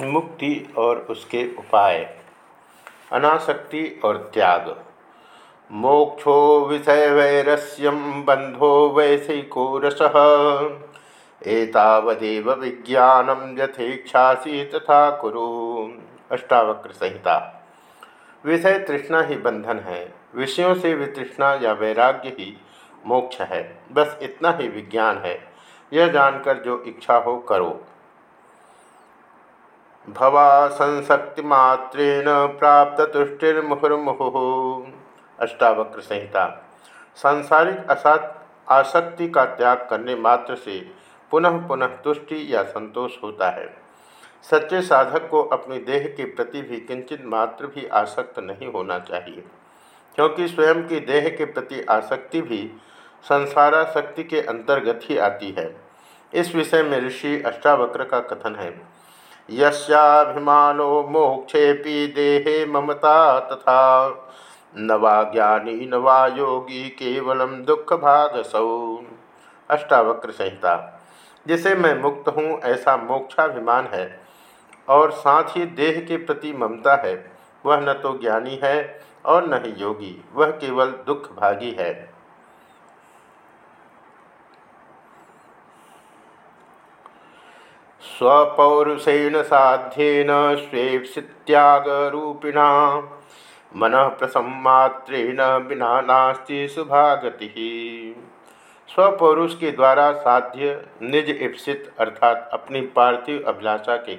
मुक्ति और उसके उपाय, अनासक्ति और त्याग। मोक्षो विषय वैरस्यम बंधो वैसिको रस। एतावदेव विज्ञानम यथेक्षासी तथा कुरु। अष्टावक्र संहिता। विषय तृष्णा ही बंधन है। विषयों से वितृष्णा या वैराग्य ही मोक्ष है। बस इतना ही विज्ञान है। यह जानकर जो इच्छा हो करो। भवा संशक्तिमात्रेण प्राप्त तुष्टिर्मुहुर्मुहु अष्टावक्र संहिता सांसारिक असात आसक्ति का त्याग करने मात्र से पुनः पुनः तुष्टि या संतोष होता है। सच्चे साधक को अपने देह के प्रति भी किंचित मात्र भी आसक्त नहीं होना चाहिए, क्योंकि स्वयं की देह के प्रति आसक्ति भी संसाराशक्ति के अंतर्गत ही आती है। इस विषय में ऋषि अष्टावक्र का कथन है। यस्याभिमानो मोक्षेपि देहे ममता तथा। न वा ज्ञानी, न वा योगी केवलम दुख भागसौ अष्टावक्र संहिता जिसे मैं मुक्त हूँ, ऐसा मोक्षाभिमान है, और साथ ही देह के प्रति ममता है। वह न तो ज्ञानी है, और न ही योगी। वह केवल दुख भागी है। स्वपौरुषेण साध्येन स्वेप्सित्यागरूपिणा मन प्रसम्मात्रेण बिना नास्ति सुभागति। स्वपौरुष के द्वारा साध्य, निज इप्सित अर्थात अपनी पार्थिव अभिलाषा के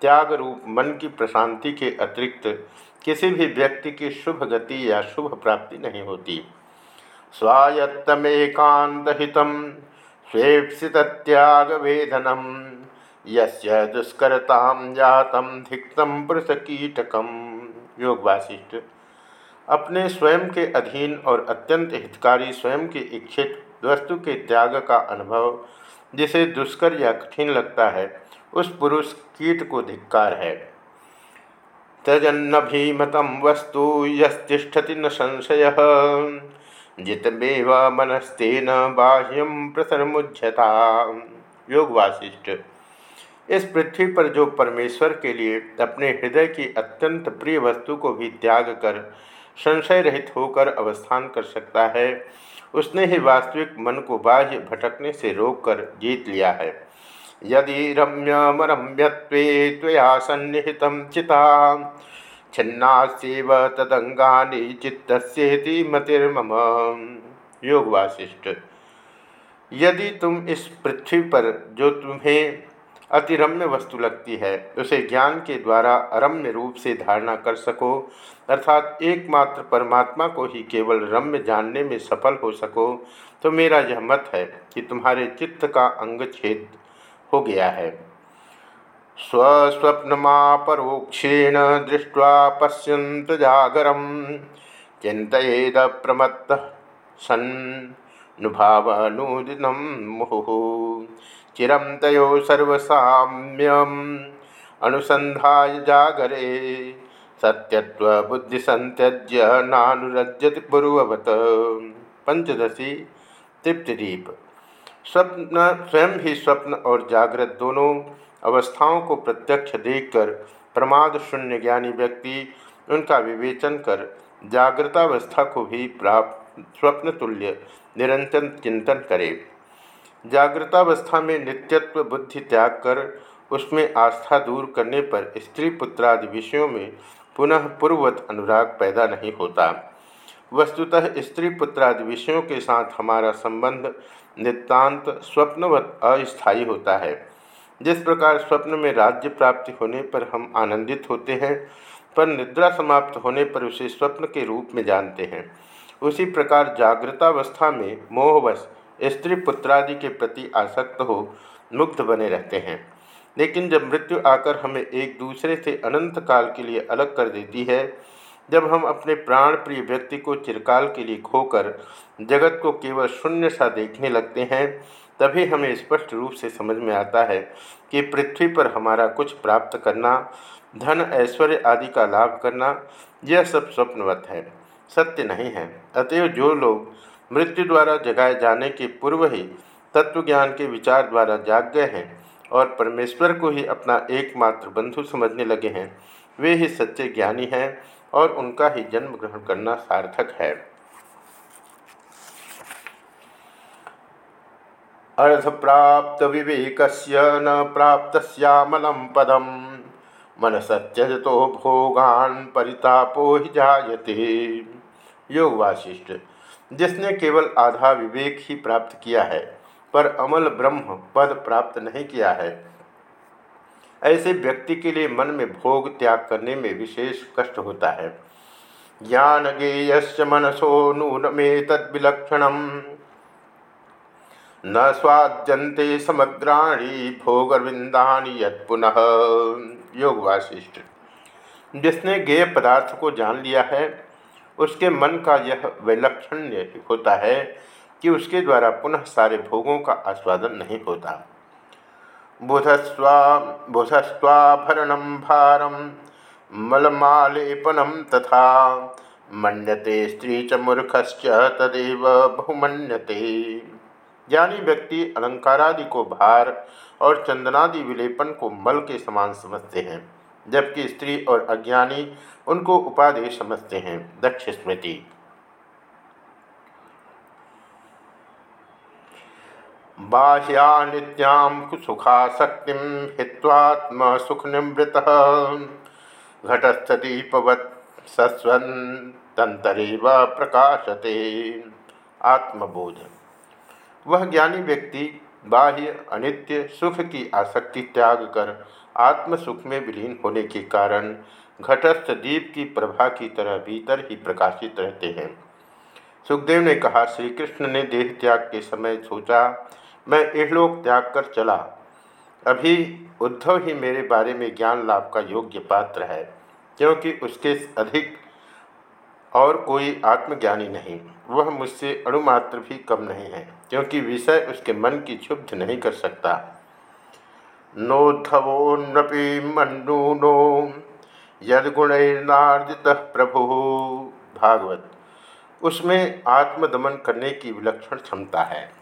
त्याग रूप मन की प्रशांति के अतिरिक्त किसी भी व्यक्ति की शुभ गति या शुभ प्राप्ति नहीं होती। स्वायत्तमेकांतहित स्वेप्सित त्याग वेदनम यस्य जातम धिक्तम योग वासिष्ठ अपने स्वयं के अधीन और अत्यंत हितकारी स्वयं के इच्छित वस्तु के त्याग का अनुभव, जिसे दुष्कर या कठिन लगता है, उस पुरुष कीट को धिक्कार है। त्यजन्नभीमतम वस्तु यतिष्ठति न संशय, जितमेव मनस्तेन बाह्यम प्रसरमुझ्यता योग वासिष्ठ इस पृथ्वी पर जो परमेश्वर के लिए अपने हृदय की अत्यंत प्रिय वस्तु को भी त्याग कर संशय रहित होकर अवस्थान कर सकता है, उसने ही वास्तविक मन को बाह्य भटकने से रोककर जीत लिया है। यदि रम्यमरम्यत्वे त्वया सन्निहित चिता छिन्नास्व तदंगानी चित्तस्येति मतिर्मम। योग वासिष्ठ यदि तुम इस पृथ्वी पर जो तुम्हें अतिरम्य वस्तु लगती है। उसे ज्ञान के द्वारा अरम्य रूप से धारणा कर सको, अर्थात एकमात्र परमात्मा को ही केवल रम्य जानने में सफल हो सको तो मेरा यह मत है कि तुम्हारे चित्त का अंग छेद हो गया है। स्वस्वप्नमापरोक्षेण दृष्ट्वा पश्यंत जागरम चिंतेद प्रमत्त सन्नुभावनुदिनम मुहु। चिरम तयो सर्वसाम्यम। अनुसंधाय जागरे। सत्यत्व बुद्धि संत्यज्य नानुरज्यति पूर्ववत। पंचदशी तृप्तिदीप। स्वप्न, स्वयं ही स्वप्न और जागृत दोनों अवस्थाओं को प्रत्यक्ष देखकर प्रमाद शून्य ज्ञानी व्यक्ति उनका विवेचन कर जागृतावस्था को भी प्राप्त स्वप्न तुल्य निरंतर चिंतन करे। जागृतावस्था में नित्यत्व, बुद्धि त्याग कर उसमें आस्था दूर करने पर स्त्री पुत्रादि विषयों में पुनः पूर्ववत अनुराग पैदा नहीं होता। वस्तुतः स्त्री पुत्रादि विषयों के साथ हमारा संबंध नितांत स्वप्नवत अस्थायी होता है। जिस प्रकार स्वप्न में राज्य प्राप्ति होने पर हम आनंदित होते हैं, पर निद्रा समाप्त होने पर उसे स्वप्न के रूप में जानते हैं। उसी प्रकार जागृतावस्था में मोहवश स्त्री पुत्रादि के प्रति आसक्त हो मुग्ध बने रहते हैं। लेकिन जब मृत्यु आकर हमें एक दूसरे से अनंत काल के लिए अलग कर देती है, जब हम अपने प्राण प्रिय व्यक्ति को चिरकाल के लिए खोकर जगत को केवल शून्य सा देखने लगते हैं, तभी हमें स्पष्ट रूप से समझ में आता है कि पृथ्वी पर हमारा कुछ प्राप्त करना, धन, ऐश्वर्य आदि का लाभ करना, यह सब स्वप्नवत है। सत्य नहीं है। अतएव जो लोग मृत्यु द्वारा जगाए जाने के पूर्व ही तत्वज्ञान के विचार द्वारा जाग गए हैं और परमेश्वर को ही अपना एकमात्र बंधु समझने लगे हैं। वे ही सच्चे ज्ञानी हैं और उनका ही जन्म ग्रहण करना सार्थक है। अर्ध प्राप्त विवेक न प्राप्त श्यामलम पदम। मन सत्यजतो भोगान परितापो ही जायते। योग वाशिष्ठ जिसने केवल आधा विवेक ही प्राप्त किया है, पर अमल ब्रह्म पद प्राप्त नहीं किया है। ऐसे व्यक्ति के लिए मन में भोग त्याग करने में विशेष कष्ट होता है। ज्ञान गेयस्य मनसो नून में तद्विलक्षण न स्वाद्यंते समग्राणी भोगविंदानी यद पुनः योग वाशिष्ठ जिसने गेय पदार्थ को जान लिया है उसके मन का यह विलक्षण होता है कि उसके द्वारा पुनः सारे भोगों का आस्वादन नहीं होता। बुधस्वा बुधस्वाभरणम भारम मलमालेपनम तथा मन्यते स्त्री च मूर्खश्च तदेव बहुमन्यते। ज्ञानी व्यक्ति अलंकारादि को भार और चंदनादि विलेपन को मल के समान समझते हैं। जबकि स्त्री और अज्ञानी उनको उपादेय समझते हैं। दक्ष स्मृति। बाह्या नित्यां सुखासक्ति हित्वात्म सुख निवृत घटस्थदीपवत् सस्वतंतरेव प्रकाशते। आत्मबोध। वह ज्ञानी व्यक्ति बाह्य अनित्य सुख की आसक्ति त्याग कर आत्म सुख में विलीन होने के कारण घटस्थ दीप की प्रभा की तरह भीतर ही प्रकाशित रहते हैं। सुखदेव ने कहा श्री कृष्ण ने देह त्याग के समय सोचा, मैं इहलोक त्याग कर चला। अभी उद्धव ही मेरे बारे में ज्ञान लाभ का योग्य पात्र है, क्योंकि उसके अधिक और कोई आत्मज्ञानी नहीं। वह मुझसे अणुमात्र भी कम नहीं है, क्योंकि विषय उसके मन की क्षुब्ध नहीं कर सकता। नोद्धवोन्नपि मन्नूनो यदगुणर्नार्जित प्रभु। भागवत। उसमें आत्मदमन करने की विलक्षण क्षमता है।